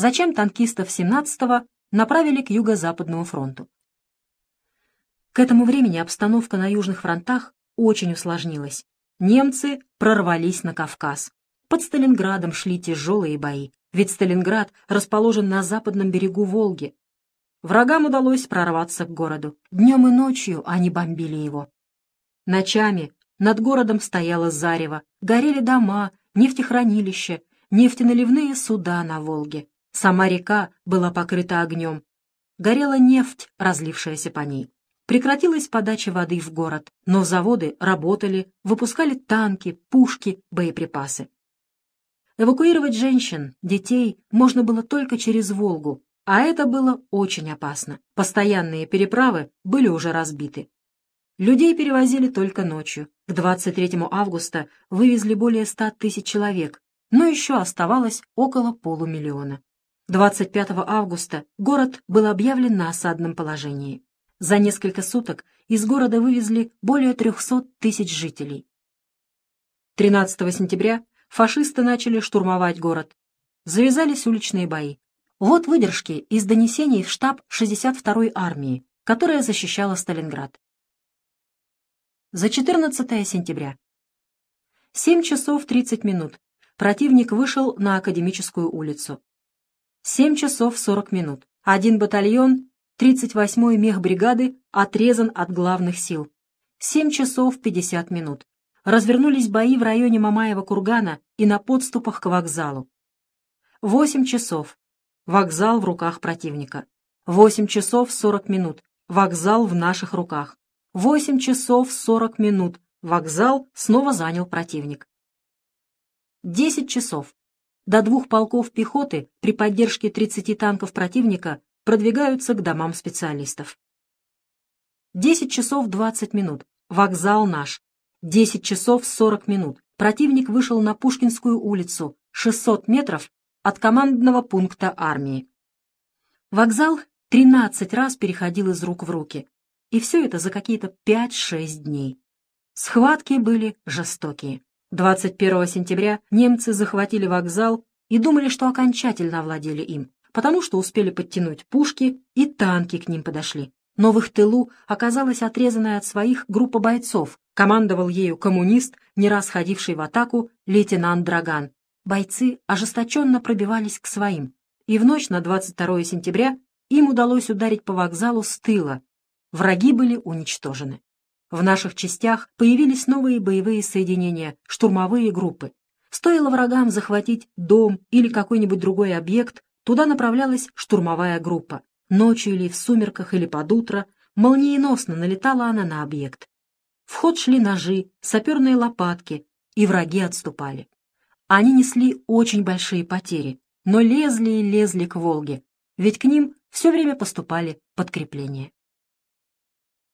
зачем танкистов 17-го направили к юго-западному фронту. К этому времени обстановка на южных фронтах очень усложнилась. Немцы прорвались на Кавказ. Под Сталинградом шли тяжелые бои, ведь Сталинград расположен на западном берегу Волги. Врагам удалось прорваться к городу. Днем и ночью они бомбили его. Ночами над городом стояло зарево, горели дома, нефтехранилища, нефтеналивные суда на Волге. Сама река была покрыта огнем. Горела нефть, разлившаяся по ней. Прекратилась подача воды в город, но заводы работали, выпускали танки, пушки, боеприпасы. Эвакуировать женщин, детей можно было только через Волгу, а это было очень опасно. Постоянные переправы были уже разбиты. Людей перевозили только ночью. К 23 августа вывезли более 100 тысяч человек, но еще оставалось около полумиллиона. 25 августа город был объявлен на осадном положении. За несколько суток из города вывезли более 300 тысяч жителей. 13 сентября фашисты начали штурмовать город. Завязались уличные бои. Вот выдержки из донесений в штаб 62-й армии, которая защищала Сталинград. За 14 сентября. 7 часов 30 минут. Противник вышел на Академическую улицу. 7 часов 40 минут. Один батальон 38-й мехбригады отрезан от главных сил. 7 часов 50 минут. Развернулись бои в районе Мамаева кургана и на подступах к вокзалу. 8 часов. Вокзал в руках противника. 8 часов 40 минут. Вокзал в наших руках. 8 часов 40 минут. Вокзал снова занял противник. 10 часов до двух полков пехоты при поддержке 30 танков противника продвигаются к домам специалистов. 10 часов 20 минут. Вокзал наш. 10 часов 40 минут. Противник вышел на Пушкинскую улицу, 600 метров от командного пункта армии. Вокзал 13 раз переходил из рук в руки. И все это за какие-то 5-6 дней. Схватки были жестокие. 21 сентября немцы захватили вокзал и думали, что окончательно овладели им, потому что успели подтянуть пушки и танки к ним подошли. Но в их тылу оказалась отрезанная от своих группа бойцов, командовал ею коммунист, не раз ходивший в атаку, лейтенант Драган. Бойцы ожесточенно пробивались к своим, и в ночь на 22 сентября им удалось ударить по вокзалу с тыла. Враги были уничтожены. В наших частях появились новые боевые соединения, штурмовые группы. Стоило врагам захватить дом или какой-нибудь другой объект, туда направлялась штурмовая группа. Ночью или в сумерках или под утро молниеносно налетала она на объект. В ход шли ножи, саперные лопатки, и враги отступали. Они несли очень большие потери, но лезли и лезли к Волге, ведь к ним все время поступали подкрепления.